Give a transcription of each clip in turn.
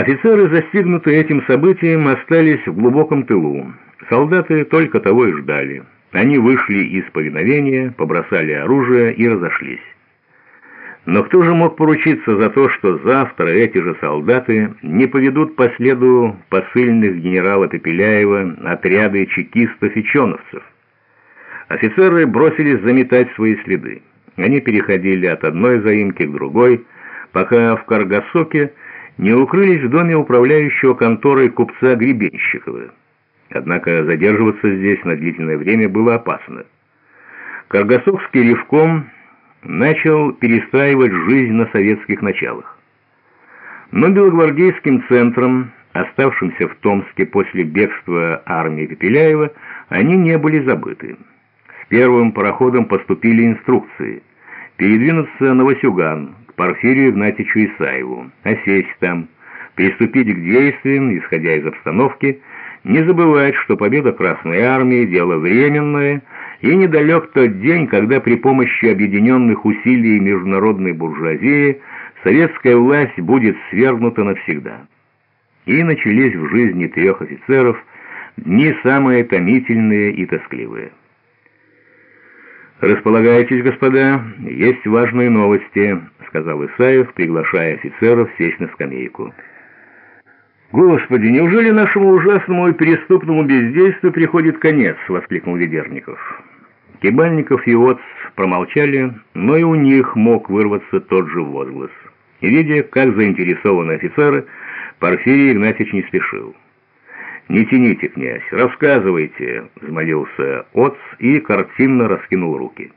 Офицеры, застигнутые этим событием, остались в глубоком тылу. Солдаты только того и ждали. Они вышли из повиновения, побросали оружие и разошлись. Но кто же мог поручиться за то, что завтра эти же солдаты не поведут по следу посыльных генерала Пепеляева отряды чекистов и чоновцев? Офицеры бросились заметать свои следы. Они переходили от одной заимки к другой, пока в Каргасоке не укрылись в доме управляющего конторой купца Гребенщикова. Однако задерживаться здесь на длительное время было опасно. Каргасокский ревком начал перестраивать жизнь на советских началах. Но белогвардейским центром, оставшимся в Томске после бегства армии Пепеляева, они не были забыты. С первым пароходом поступили инструкции передвинуться на Васюган, Порфирию Игнатьичу Исаеву, осесть там, приступить к действиям, исходя из обстановки, не забывать, что победа Красной Армии – дело временное, и недалек тот день, когда при помощи объединенных усилий международной буржуазии советская власть будет свергнута навсегда. И начались в жизни трех офицеров дни самые томительные и тоскливые. «Располагайтесь, господа, есть важные новости», — сказал Исаев, приглашая офицеров сесть на скамейку. «Господи, неужели нашему ужасному и преступному бездействию приходит конец?» — воскликнул Ведерников. Кибальников и Оц промолчали, но и у них мог вырваться тот же возглас. И, видя, как заинтересованы офицеры, Порфирий Игнатьевич не спешил. «Не тяните, князь, рассказывайте», — взмолился Оц и картинно раскинул руки.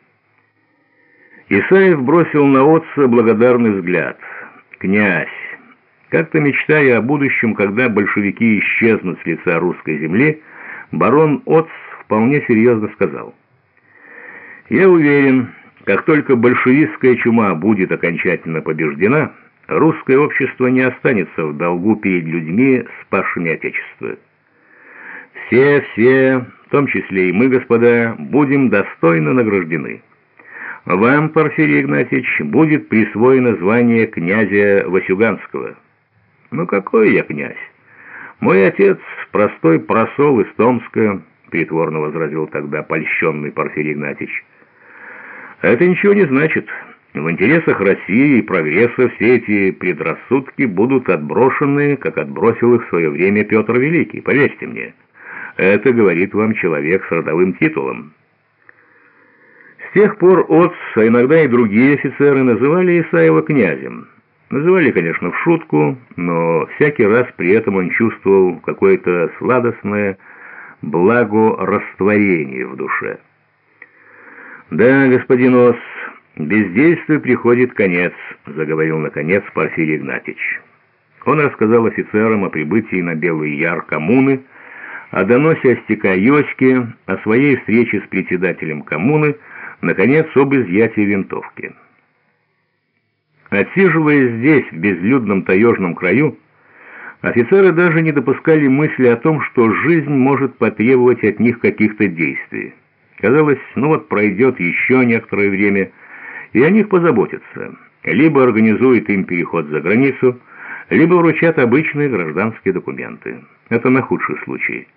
Исаев бросил на Отца благодарный взгляд. «Князь, как-то мечтая о будущем, когда большевики исчезнут с лица русской земли, барон Отц вполне серьезно сказал. «Я уверен, как только большевистская чума будет окончательно побеждена, русское общество не останется в долгу перед людьми, спасшими Отечество. Все, все, в том числе и мы, господа, будем достойно награждены. Вам, Порфирий Игнатьевич, будет присвоено звание князя Васюганского». «Ну какой я князь? Мой отец простой просол из Томска», — притворно возразил тогда польщенный Порфирий Игнатьевич. «Это ничего не значит. В интересах России и прогресса все эти предрассудки будут отброшены, как отбросил их в свое время Петр Великий, поверьте мне. Это говорит вам человек с родовым титулом». Тех пор Отц, а иногда и другие офицеры называли Исаева князем. Называли, конечно, в шутку, но всякий раз при этом он чувствовал какое-то сладостное благорастворение в душе. «Да, господин Ос, бездействию приходит конец», — заговорил, наконец, Порфирий Игнатьич. Он рассказал офицерам о прибытии на Белый Яр коммуны, о доносе Остяка Йоське, о своей встрече с председателем коммуны, наконец, об изъятии винтовки. Отсиживаясь здесь, в безлюдном таежном краю, офицеры даже не допускали мысли о том, что жизнь может потребовать от них каких-то действий. Казалось, ну вот пройдет еще некоторое время, и о них позаботятся. Либо организуют им переход за границу, либо вручат обычные гражданские документы. Это на худший случай.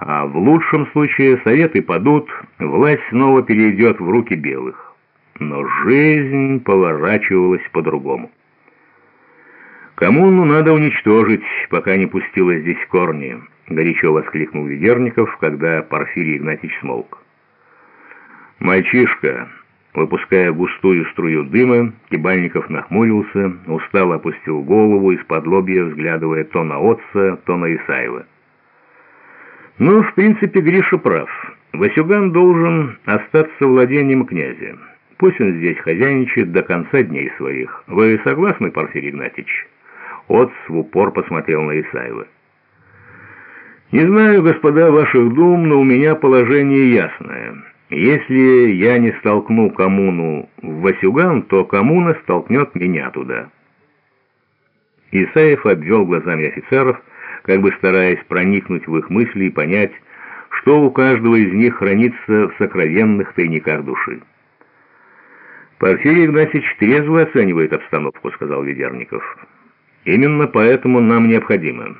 А в лучшем случае советы падут, власть снова перейдет в руки белых но жизнь поворачивалась по-другому. «Коммуну надо уничтожить, пока не пустила здесь корни», — горячо воскликнул Ведерников, когда Порфирий Игнатьевич смолк. «Мальчишка», выпуская густую струю дыма, Кибальников нахмурился, устало опустил голову, из-под лобья взглядывая то на Отца, то на Исаева. «Ну, в принципе, Гриша прав. Васюган должен остаться владением князя». Пусть он здесь хозяйничает до конца дней своих. Вы согласны, Порфирий Игнатьевич?» Отц в упор посмотрел на Исаева. «Не знаю, господа, ваших дум, но у меня положение ясное. Если я не столкну коммуну в Васюган, то коммуна столкнет меня туда». Исаев обвел глазами офицеров, как бы стараясь проникнуть в их мысли и понять, что у каждого из них хранится в сокровенных тайниках души. «Порфирий Игнатьевич трезво оценивает обстановку», — сказал Ведерников. Именно поэтому нам необходимо